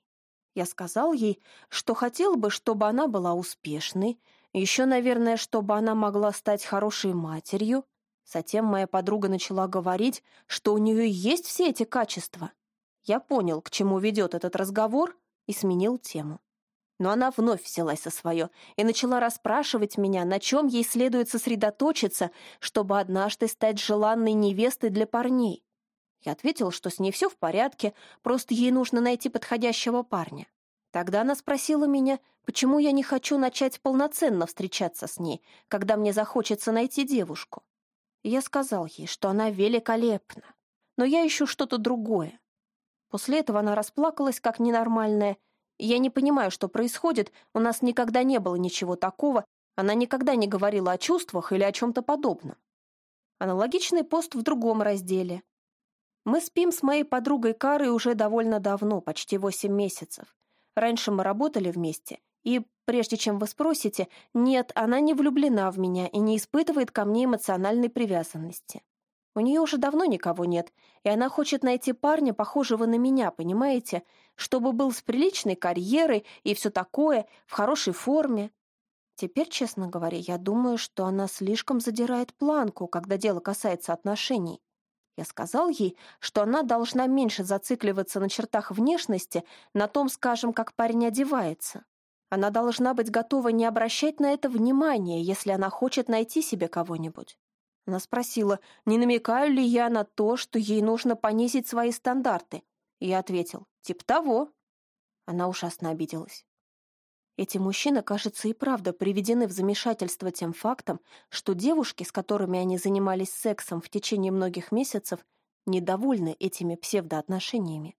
Я сказал ей, что хотел бы, чтобы она была успешной, еще, наверное, чтобы она могла стать хорошей матерью. Затем моя подруга начала говорить, что у нее есть все эти качества. Я понял, к чему ведет этот разговор, и сменил тему. Но она вновь взялась за свое и начала расспрашивать меня, на чем ей следует сосредоточиться, чтобы однажды стать желанной невестой для парней. Я ответил, что с ней все в порядке, просто ей нужно найти подходящего парня. Тогда она спросила меня, почему я не хочу начать полноценно встречаться с ней, когда мне захочется найти девушку. Я сказал ей, что она великолепна, но я ищу что-то другое. После этого она расплакалась, как ненормальная, я не понимаю, что происходит, у нас никогда не было ничего такого, она никогда не говорила о чувствах или о чем-то подобном. Аналогичный пост в другом разделе. Мы спим с моей подругой Карой уже довольно давно, почти восемь месяцев. Раньше мы работали вместе, и, прежде чем вы спросите, нет, она не влюблена в меня и не испытывает ко мне эмоциональной привязанности. У нее уже давно никого нет, и она хочет найти парня, похожего на меня, понимаете, чтобы был с приличной карьерой и все такое, в хорошей форме. Теперь, честно говоря, я думаю, что она слишком задирает планку, когда дело касается отношений. Я сказал ей, что она должна меньше зацикливаться на чертах внешности, на том, скажем, как парень одевается. Она должна быть готова не обращать на это внимания, если она хочет найти себе кого-нибудь. Она спросила, не намекаю ли я на то, что ей нужно понизить свои стандарты. Я ответил, тип того. Она ужасно обиделась. Эти мужчины, кажется, и правда приведены в замешательство тем фактом, что девушки, с которыми они занимались сексом в течение многих месяцев, недовольны этими псевдоотношениями.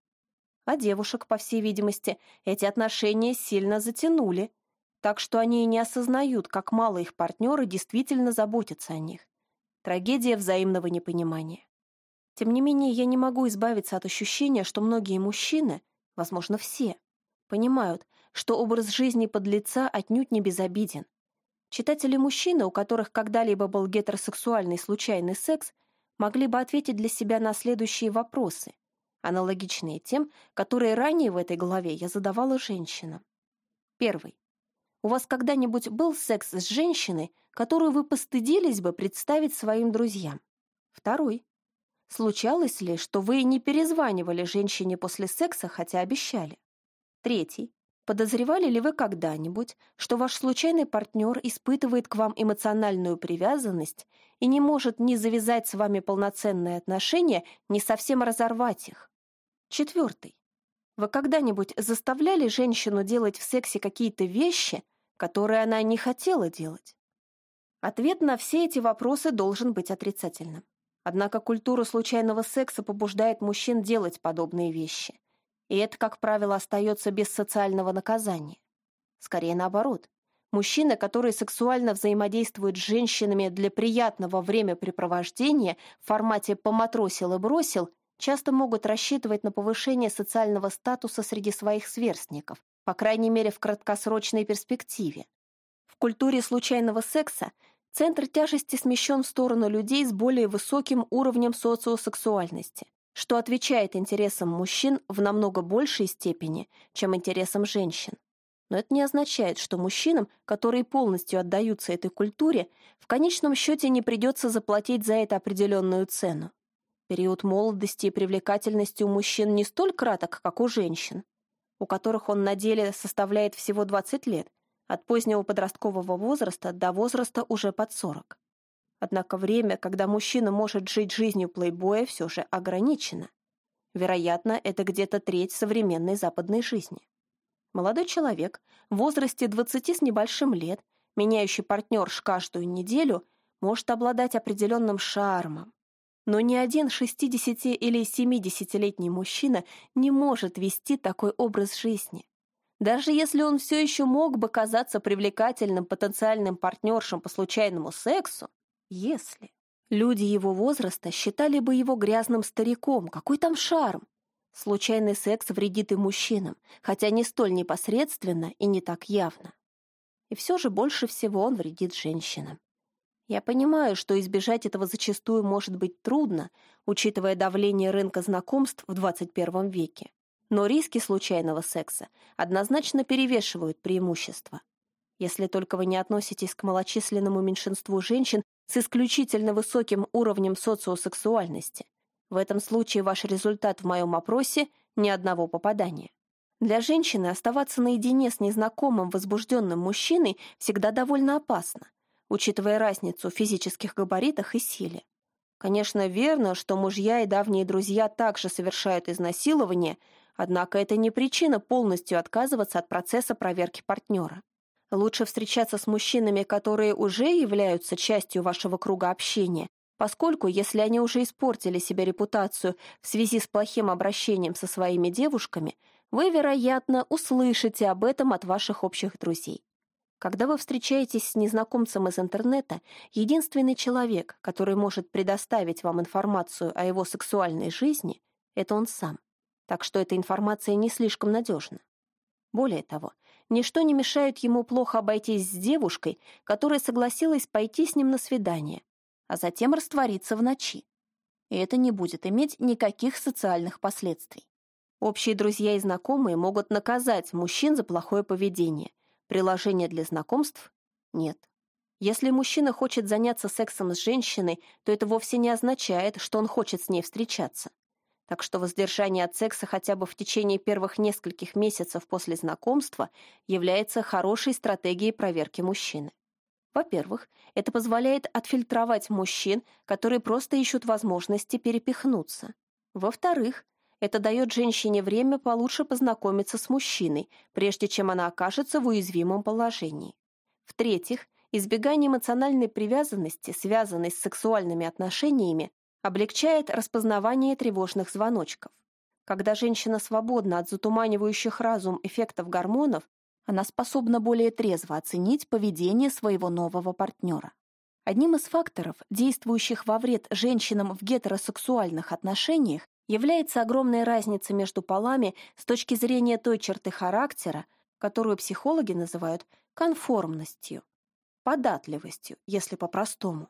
А девушек, по всей видимости, эти отношения сильно затянули, так что они и не осознают, как мало их партнеры действительно заботятся о них. Трагедия взаимного непонимания. Тем не менее, я не могу избавиться от ощущения, что многие мужчины, возможно, все, понимают, что образ жизни подлеца отнюдь не безобиден. Читатели-мужчины, у которых когда-либо был гетеросексуальный случайный секс, могли бы ответить для себя на следующие вопросы, аналогичные тем, которые ранее в этой главе я задавала женщинам. Первый. У вас когда-нибудь был секс с женщиной, которую вы постыдились бы представить своим друзьям? Второй. Случалось ли, что вы не перезванивали женщине после секса, хотя обещали? Третий. Подозревали ли вы когда-нибудь, что ваш случайный партнер испытывает к вам эмоциональную привязанность и не может ни завязать с вами полноценные отношения, ни совсем разорвать их? Четвертый. Вы когда-нибудь заставляли женщину делать в сексе какие-то вещи, которые она не хотела делать? Ответ на все эти вопросы должен быть отрицательным. Однако культура случайного секса побуждает мужчин делать подобные вещи. И это, как правило, остается без социального наказания. Скорее наоборот. Мужчины, которые сексуально взаимодействуют с женщинами для приятного времяпрепровождения в формате «поматросил и бросил», часто могут рассчитывать на повышение социального статуса среди своих сверстников, по крайней мере в краткосрочной перспективе. В культуре случайного секса центр тяжести смещен в сторону людей с более высоким уровнем социосексуальности, что отвечает интересам мужчин в намного большей степени, чем интересам женщин. Но это не означает, что мужчинам, которые полностью отдаются этой культуре, в конечном счете не придется заплатить за это определенную цену. Период молодости и привлекательности у мужчин не столь краток, как у женщин у которых он на деле составляет всего 20 лет, от позднего подросткового возраста до возраста уже под 40. Однако время, когда мужчина может жить жизнью плейбоя, все же ограничено. Вероятно, это где-то треть современной западной жизни. Молодой человек в возрасте 20 с небольшим лет, меняющий партнерш каждую неделю, может обладать определенным шармом. Но ни один 60 или 70-летний мужчина не может вести такой образ жизни. Даже если он все еще мог бы казаться привлекательным потенциальным партнершем по случайному сексу, если люди его возраста считали бы его грязным стариком, какой там шарм? Случайный секс вредит и мужчинам, хотя не столь непосредственно и не так явно. И все же больше всего он вредит женщинам. Я понимаю, что избежать этого зачастую может быть трудно, учитывая давление рынка знакомств в 21 веке. Но риски случайного секса однозначно перевешивают преимущества. Если только вы не относитесь к малочисленному меньшинству женщин с исключительно высоким уровнем социосексуальности. В этом случае ваш результат в моем опросе – ни одного попадания. Для женщины оставаться наедине с незнакомым возбужденным мужчиной всегда довольно опасно, учитывая разницу в физических габаритах и силе. Конечно, верно, что мужья и давние друзья также совершают изнасилование, Однако это не причина полностью отказываться от процесса проверки партнера. Лучше встречаться с мужчинами, которые уже являются частью вашего круга общения, поскольку если они уже испортили себе репутацию в связи с плохим обращением со своими девушками, вы, вероятно, услышите об этом от ваших общих друзей. Когда вы встречаетесь с незнакомцем из интернета, единственный человек, который может предоставить вам информацию о его сексуальной жизни, это он сам так что эта информация не слишком надежна. Более того, ничто не мешает ему плохо обойтись с девушкой, которая согласилась пойти с ним на свидание, а затем раствориться в ночи. И это не будет иметь никаких социальных последствий. Общие друзья и знакомые могут наказать мужчин за плохое поведение. Приложения для знакомств нет. Если мужчина хочет заняться сексом с женщиной, то это вовсе не означает, что он хочет с ней встречаться так что воздержание от секса хотя бы в течение первых нескольких месяцев после знакомства является хорошей стратегией проверки мужчины. Во-первых, это позволяет отфильтровать мужчин, которые просто ищут возможности перепихнуться. Во-вторых, это дает женщине время получше познакомиться с мужчиной, прежде чем она окажется в уязвимом положении. В-третьих, избегание эмоциональной привязанности, связанной с сексуальными отношениями, облегчает распознавание тревожных звоночков. Когда женщина свободна от затуманивающих разум эффектов гормонов, она способна более трезво оценить поведение своего нового партнера. Одним из факторов, действующих во вред женщинам в гетеросексуальных отношениях, является огромная разница между полами с точки зрения той черты характера, которую психологи называют конформностью, податливостью, если по-простому.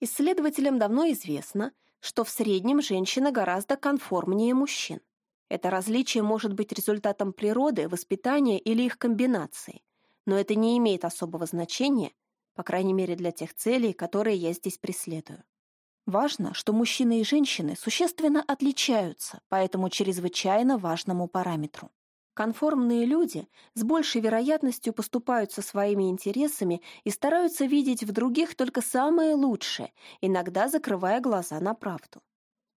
Исследователям давно известно, что в среднем женщина гораздо конформнее мужчин. Это различие может быть результатом природы, воспитания или их комбинации, но это не имеет особого значения, по крайней мере для тех целей, которые я здесь преследую. Важно, что мужчины и женщины существенно отличаются по этому чрезвычайно важному параметру. Конформные люди с большей вероятностью поступают со своими интересами и стараются видеть в других только самое лучшее, иногда закрывая глаза на правду.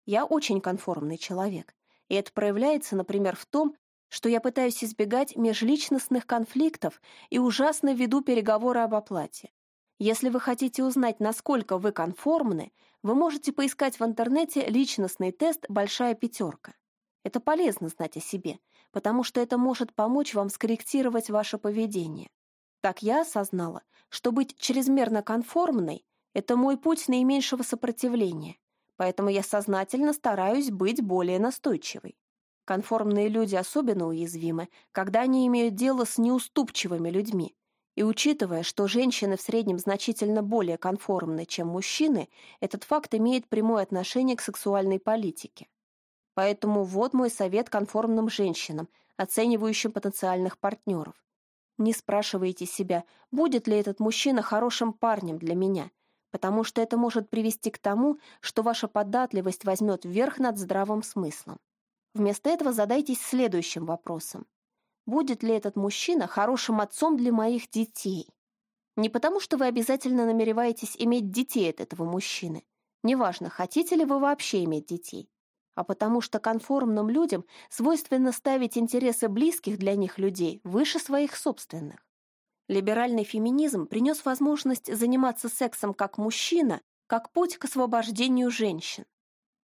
Я очень конформный человек, и это проявляется, например, в том, что я пытаюсь избегать межличностных конфликтов и ужасно веду переговоры об оплате. Если вы хотите узнать, насколько вы конформны, вы можете поискать в интернете личностный тест «Большая пятерка». Это полезно знать о себе — потому что это может помочь вам скорректировать ваше поведение. Так я осознала, что быть чрезмерно конформной — это мой путь наименьшего сопротивления, поэтому я сознательно стараюсь быть более настойчивой. Конформные люди особенно уязвимы, когда они имеют дело с неуступчивыми людьми. И учитывая, что женщины в среднем значительно более конформны, чем мужчины, этот факт имеет прямое отношение к сексуальной политике. Поэтому вот мой совет конформным женщинам, оценивающим потенциальных партнеров. Не спрашивайте себя, будет ли этот мужчина хорошим парнем для меня, потому что это может привести к тому, что ваша податливость возьмет верх над здравым смыслом. Вместо этого задайтесь следующим вопросом. Будет ли этот мужчина хорошим отцом для моих детей? Не потому, что вы обязательно намереваетесь иметь детей от этого мужчины. Неважно, хотите ли вы вообще иметь детей а потому что конформным людям свойственно ставить интересы близких для них людей выше своих собственных. Либеральный феминизм принес возможность заниматься сексом как мужчина, как путь к освобождению женщин.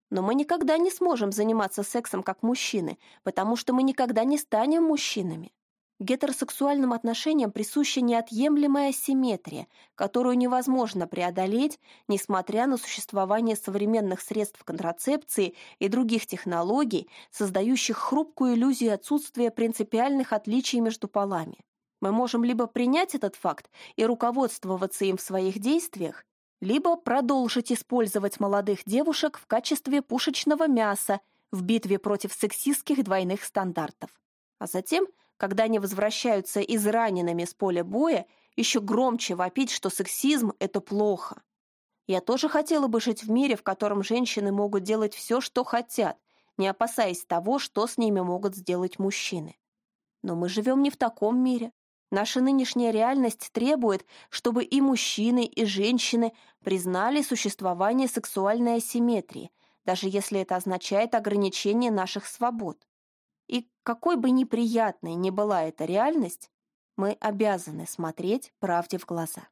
Но мы никогда не сможем заниматься сексом как мужчины, потому что мы никогда не станем мужчинами. Гетеросексуальным отношениям присуща неотъемлемая симметрия, которую невозможно преодолеть, несмотря на существование современных средств контрацепции и других технологий, создающих хрупкую иллюзию отсутствия принципиальных отличий между полами. Мы можем либо принять этот факт и руководствоваться им в своих действиях, либо продолжить использовать молодых девушек в качестве пушечного мяса в битве против сексистских двойных стандартов. А затем – когда они возвращаются израненными с поля боя, еще громче вопить, что сексизм — это плохо. Я тоже хотела бы жить в мире, в котором женщины могут делать все, что хотят, не опасаясь того, что с ними могут сделать мужчины. Но мы живем не в таком мире. Наша нынешняя реальность требует, чтобы и мужчины, и женщины признали существование сексуальной асимметрии, даже если это означает ограничение наших свобод. И какой бы неприятной ни была эта реальность, мы обязаны смотреть правде в глаза.